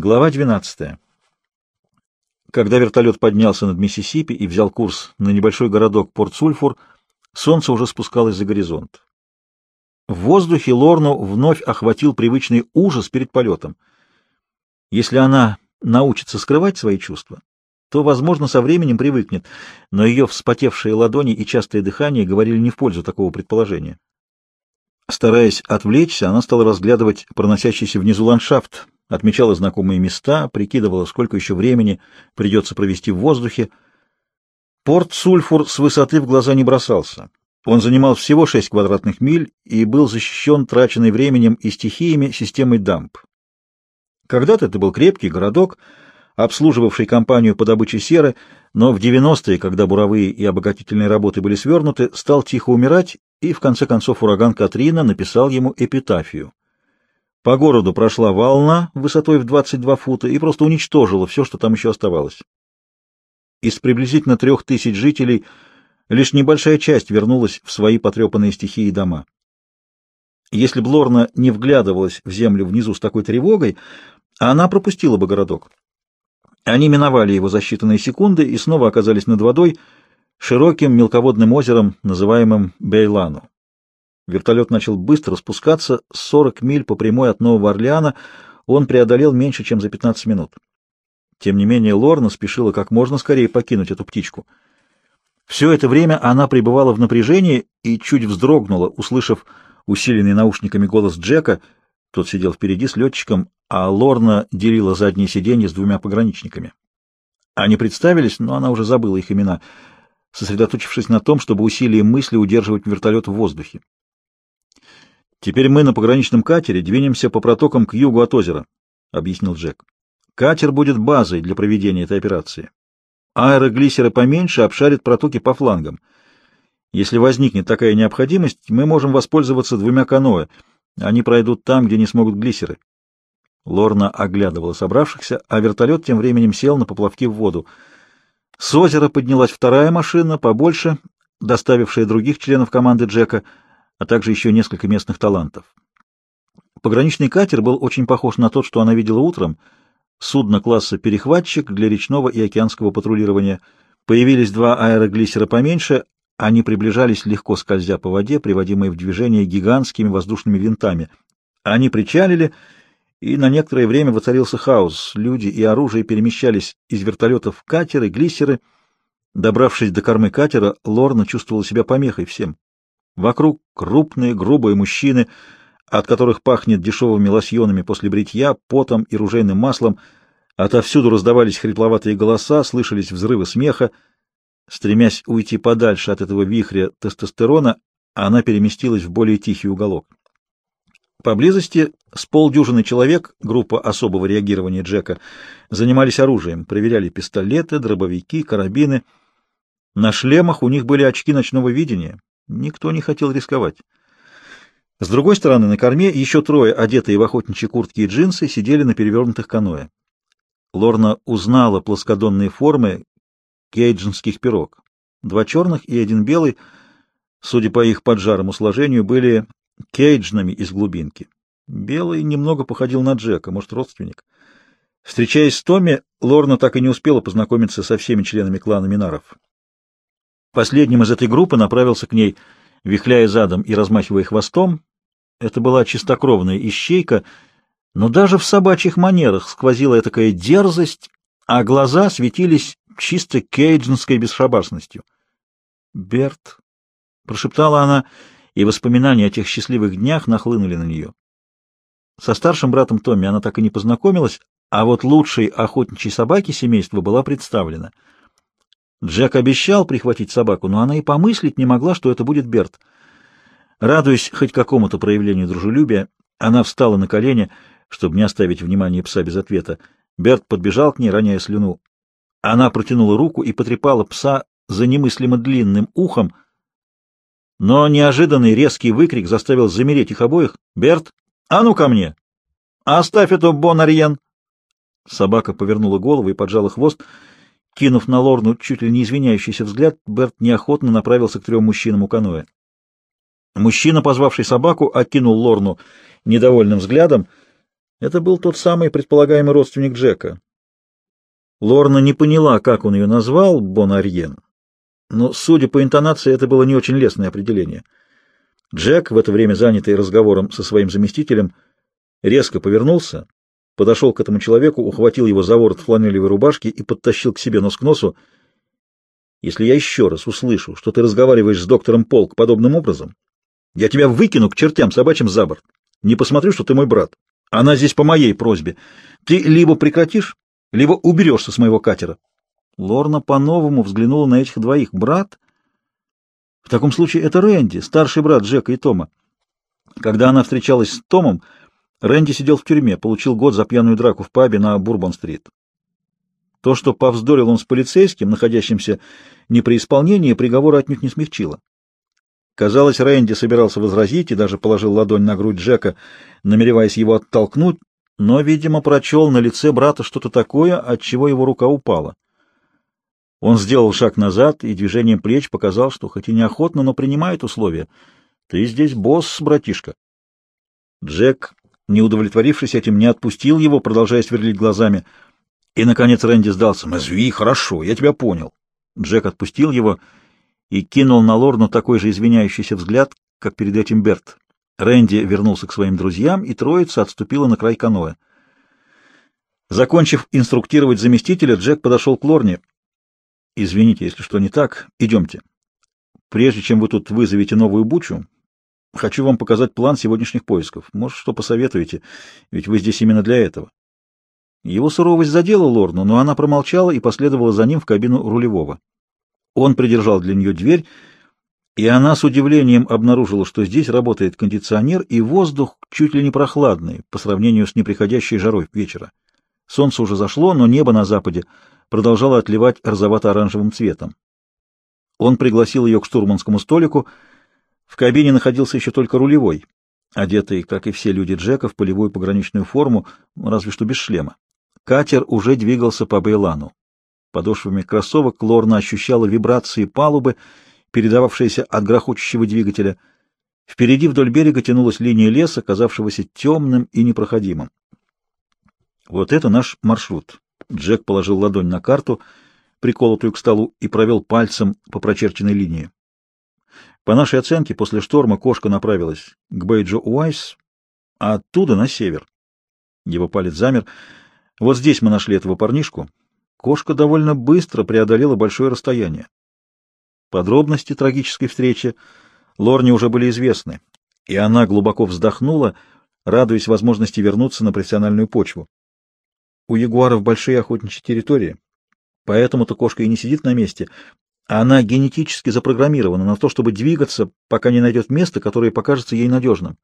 Глава 12. Когда вертолет поднялся над Миссисипи и взял курс на небольшой городок Порт-Сульфур, солнце уже спускалось за горизонт. В воздухе Лорну вновь охватил привычный ужас перед полетом. Если она научится скрывать свои чувства, то, возможно, со временем привыкнет, но ее вспотевшие ладони и частое дыхание говорили не в пользу такого предположения. Стараясь отвлечься, она стала разглядывать проносящийся внизу ландшафт, отмечала знакомые места, прикидывала, сколько еще времени придется провести в воздухе. Порт Сульфур с высоты в глаза не бросался. Он занимал всего 6 квадратных миль и был защищен траченной временем и стихиями системой дамп. Когда-то это был крепкий городок, обслуживавший компанию по добыче серы, но в 90-е, когда буровые и обогатительные работы были свернуты, стал тихо умирать, и в конце концов ураган Катрина написал ему эпитафию. По городу прошла волна высотой в 22 фута и просто уничтожила все, что там еще оставалось. Из приблизительно трех тысяч жителей лишь небольшая часть вернулась в свои потрепанные стихии дома. Если бы Лорна не вглядывалась в землю внизу с такой тревогой, она пропустила бы городок. Они миновали его за считанные секунды и снова оказались над водой, широким мелководным озером, называемым Бейлану. Вертолет начал быстро спускаться, 40 миль по прямой от Нового Орлеана он преодолел меньше, чем за 15 минут. Тем не менее, Лорна спешила как можно скорее покинуть эту птичку. Все это время она пребывала в напряжении и чуть вздрогнула, услышав усиленный наушниками голос Джека. Тот сидел впереди с летчиком, а Лорна делила заднее сиденье с двумя пограничниками. Они представились, но она уже забыла их имена, сосредоточившись на том, чтобы усилием мысли удерживать вертолет в воздухе. «Теперь мы на пограничном катере двинемся по протокам к югу от озера», — объяснил Джек. «Катер будет базой для проведения этой операции. Аэроглиссеры поменьше обшарят протоки по флангам. Если возникнет такая необходимость, мы можем воспользоваться двумя каноэ. Они пройдут там, где не смогут глиссеры». Лорна оглядывала собравшихся, а вертолет тем временем сел на поплавки в воду. С озера поднялась вторая машина, побольше, доставившая других членов команды Джека — а также еще несколько местных талантов. Пограничный катер был очень похож на тот, что она видела утром. Судно класса «Перехватчик» для речного и океанского патрулирования. Появились два аэроглиссера поменьше, они приближались легко скользя по воде, приводимые в движение гигантскими воздушными винтами. Они причалили, и на некоторое время воцарился хаос. Люди и оружие перемещались из вертолетов в катеры, глиссеры. Добравшись до кормы катера, Лорна чувствовала себя помехой всем. Вокруг крупные, грубые мужчины, от которых пахнет дешевыми лосьонами после бритья, потом и ружейным маслом. Отовсюду раздавались хрипловатые голоса, слышались взрывы смеха. Стремясь уйти подальше от этого вихря тестостерона, она переместилась в более тихий уголок. Поблизости с полдюжины человек, группа особого реагирования Джека, занимались оружием, проверяли пистолеты, дробовики, карабины. На шлемах у них были очки ночного видения, Никто не хотел рисковать. С другой стороны, на корме еще трое, одетые в охотничьи куртки и джинсы, сидели на перевернутых каноэ. Лорна узнала плоскодонные формы кейджинских пирог. Два черных и один белый, судя по их поджарому сложению, были кейджнами из глубинки. Белый немного походил на Джека, может, родственник. Встречаясь с Томми, Лорна так и не успела познакомиться со всеми членами клана Минаров. Последним из этой группы направился к ней, вихляя задом и размахивая хвостом. Это была чистокровная ищейка, но даже в собачьих манерах сквозила такая дерзость, а глаза светились чисто кейджинской бесшабашностью. «Берт», — прошептала она, и воспоминания о тех счастливых днях нахлынули на нее. Со старшим братом Томми она так и не познакомилась, а вот лучшей охотничьей собаки семейства была представлена — Джек обещал прихватить собаку, но она и помыслить не могла, что это будет Берт. Радуясь хоть какому-то проявлению дружелюбия, она встала на колени, чтобы не оставить внимания пса без ответа. Берт подбежал к ней, роняя слюну. Она протянула руку и потрепала пса за немыслимо длинным ухом, но неожиданный резкий выкрик заставил замереть их обоих. «Берт, а ну ко мне! Оставь эту Бонарьен!» Собака повернула голову и поджала хвост — Кинув на Лорну чуть ли не извиняющийся взгляд, Берт неохотно направился к трем мужчинам у каноэ. Мужчина, позвавший собаку, окинул Лорну недовольным взглядом. Это был тот самый предполагаемый родственник Джека. Лорна не поняла, как он ее назвал, Бонарьен, но, судя по интонации, это было не очень лестное определение. Джек, в это время занятый разговором со своим заместителем, резко повернулся, подошел к этому человеку, ухватил его за ворот фланелевой рубашки и подтащил к себе нос к носу. «Если я еще раз услышу, что ты разговариваешь с доктором Полк подобным образом, я тебя выкину к чертям собачьим за борт. Не посмотрю, что ты мой брат. Она здесь по моей просьбе. Ты либо прекратишь, либо уберешься с моего катера». Лорна по-новому взглянула на этих двоих. «Брат?» В таком случае это Рэнди, старший брат Джека и Тома. Когда она встречалась с Томом, Рэнди сидел в тюрьме, получил год за пьяную драку в пабе на Бурбон-стрит. То, что повздорил он с полицейским, находящимся не при исполнении, приговора отнюдь не смягчило. Казалось, Рэнди собирался возразить и даже положил ладонь на грудь Джека, намереваясь его оттолкнуть, но, видимо, прочел на лице брата что-то такое, от чего его рука упала. Он сделал шаг назад и движением плеч показал, что хоть и неохотно, но принимает условия. «Ты здесь босс, братишка». Джек не удовлетворившись этим, не отпустил его, продолжая сверлить глазами. И, наконец, Рэнди сдался. «Мазви, хорошо, я тебя понял». Джек отпустил его и кинул на Лорну такой же извиняющийся взгляд, как перед этим Берт. Рэнди вернулся к своим друзьям, и троица отступила на край каноэ. Закончив инструктировать заместителя, Джек подошел к Лорне. «Извините, если что не так. Идемте. Прежде чем вы тут вызовете новую бучу, Хочу вам показать план сегодняшних поисков. Может, что посоветуете, ведь вы здесь именно для этого. Его суровость задела Лорну, но она промолчала и последовала за ним в кабину рулевого. Он придержал для нее дверь, и она с удивлением обнаружила, что здесь работает кондиционер, и воздух чуть ли не прохладный по сравнению с неприходящей жарой вечера. Солнце уже зашло, но небо на западе продолжало отливать розовато-оранжевым цветом. Он пригласил ее к штурманскому столику — в кабине находился еще только рулевой, одетый, как и все люди Джека, в полевую пограничную форму, разве что без шлема. Катер уже двигался по Бейлану. Подошвами кроссовок Лорна ощущала вибрации палубы, передававшиеся от грохочущего двигателя. Впереди вдоль берега тянулась линия леса, казавшегося темным и непроходимым. Вот это наш маршрут. Джек положил ладонь на карту, приколотую к столу, и провел пальцем по прочерченной линии. По нашей оценке, после шторма кошка направилась к Бейджо Уайс, а оттуда на север. Его палец замер. Вот здесь мы нашли этого парнишку. Кошка довольно быстро преодолела большое расстояние. Подробности трагической встречи Лорне уже были известны, и она глубоко вздохнула, радуясь возможности вернуться на профессиональную почву. У ягуаров большие охотничьи территории, поэтому-то кошка и не сидит на месте, она генетически запрограммирована на то, чтобы двигаться, пока не найдет место, которое покажется ей надежным.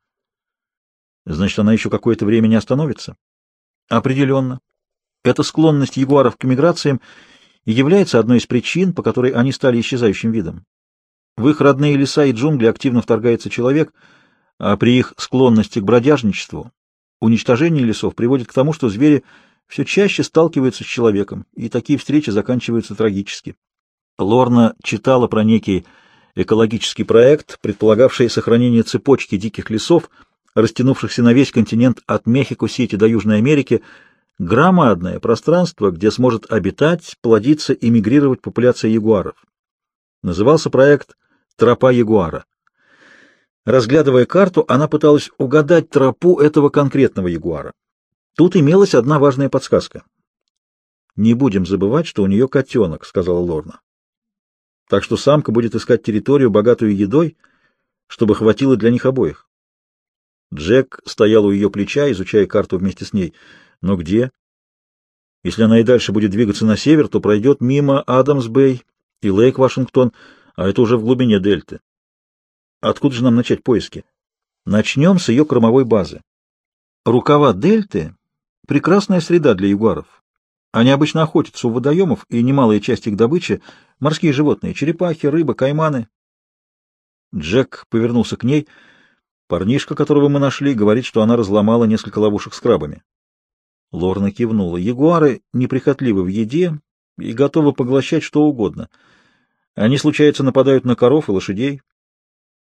Значит, она еще какое-то время не остановится? Определенно. Эта склонность ягуаров к миграциям является одной из причин, по которой они стали исчезающим видом. В их родные леса и джунгли активно вторгается человек, а при их склонности к бродяжничеству уничтожение лесов приводит к тому, что звери все чаще сталкиваются с человеком, и такие встречи заканчиваются трагически. Лорна читала про некий экологический проект, предполагавший сохранение цепочки диких лесов, растянувшихся на весь континент от Мехико-Сити до Южной Америки, громадное пространство, где сможет обитать, плодиться и мигрировать популяция ягуаров. Назывался проект «Тропа ягуара». Разглядывая карту, она пыталась угадать тропу этого конкретного ягуара. Тут имелась одна важная подсказка. «Не будем забывать, что у нее котенок», — сказала Лорна. Так что самка будет искать территорию, богатую едой, чтобы хватило для них обоих. Джек стоял у ее плеча, изучая карту вместе с ней. Но где? Если она и дальше будет двигаться на север, то пройдет мимо Адамс-Бэй и Лейк-Вашингтон, а это уже в глубине дельты. Откуда же нам начать поиски? Начнем с ее кормовой базы. Рукава дельты — прекрасная среда для ягуаров. Они обычно охотятся у водоемов, и немалая часть их добычи — морские животные — черепахи, рыба, кайманы. Джек повернулся к ней. Парнишка, которого мы нашли, говорит, что она разломала несколько ловушек с крабами. Лорна кивнула. Ягуары неприхотливы в еде и готовы поглощать что угодно. Они, случается, нападают на коров и лошадей.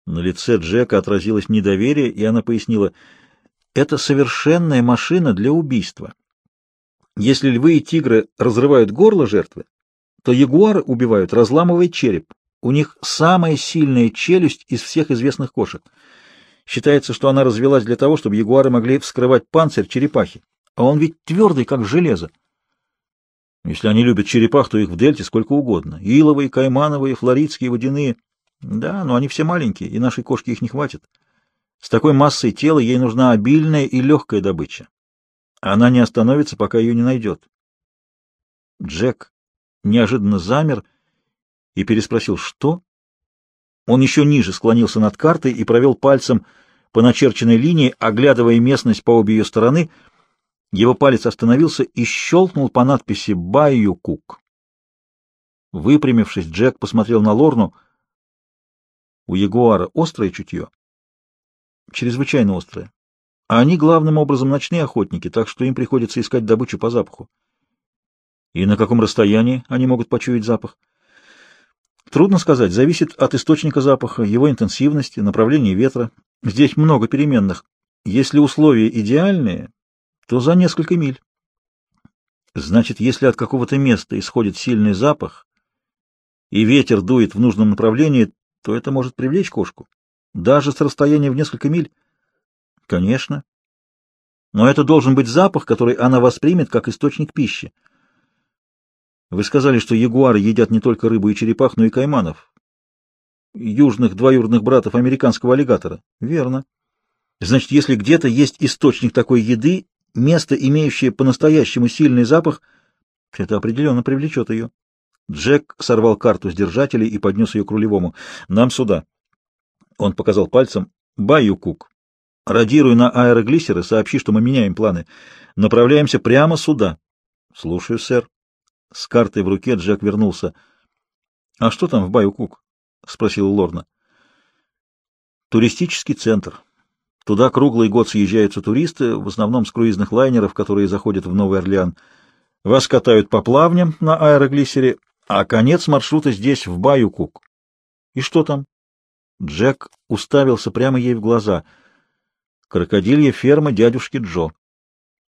На лице Джека отразилось недоверие, и она пояснила — Это совершенная машина для убийства. Если львы и тигры разрывают горло жертвы, то ягуары убивают, разламывая череп. У них самая сильная челюсть из всех известных кошек. Считается, что она развелась для того, чтобы ягуары могли вскрывать панцирь черепахи. А он ведь твердый, как железо. Если они любят черепах, то их в дельте сколько угодно. Иловые, каймановые, флоридские, водяные. Да, но они все маленькие, и нашей кошке их не хватит. С такой массой тела ей нужна обильная и легкая добыча. Она не остановится, пока ее не найдет. Джек неожиданно замер и переспросил «Что?». Он еще ниже склонился над картой и провел пальцем по начерченной линии, оглядывая местность по обе ее стороны — его палец остановился и щелкнул по надписи «Байю Кук». Выпрямившись, Джек посмотрел на Лорну. У Ягуара острое чутье? Чрезвычайно острое. А они главным образом ночные охотники, так что им приходится искать добычу по запаху. И на каком расстоянии они могут почуять запах? Трудно сказать, зависит от источника запаха, его интенсивности, направления ветра. Здесь много переменных. Если условия идеальные, то за несколько миль. Значит, если от какого-то места исходит сильный запах, и ветер дует в нужном направлении, то это может привлечь кошку. Даже с расстояния в несколько миль. Конечно. Но это должен быть запах, который она воспримет как источник пищи. Вы сказали, что ягуары едят не только рыбу и черепах, но и кайманов. Южных двоюродных братов американского аллигатора. Верно. Значит, если где-то есть источник такой еды, место, имеющее по-настоящему сильный запах, это определенно привлечет ее. Джек сорвал карту с держателей и поднес ее к рулевому. «Нам сюда». Он показал пальцем. «Баю Кук. Радируй на аэроглиссеры, сообщи, что мы меняем планы. Направляемся прямо сюда». «Слушаю, сэр». С картой в руке Джек вернулся. «А что там в Баю Кук?» — спросил Лорна. «Туристический центр. Туда круглый год съезжаются туристы, в основном с круизных лайнеров, которые заходят в Новый Орлеан. Вас катают по плавням на аэроглиссере, а конец маршрута здесь, в Баю-Кук. И что там? Джек уставился прямо ей в глаза. Крокодилья ферма дядюшки Джо.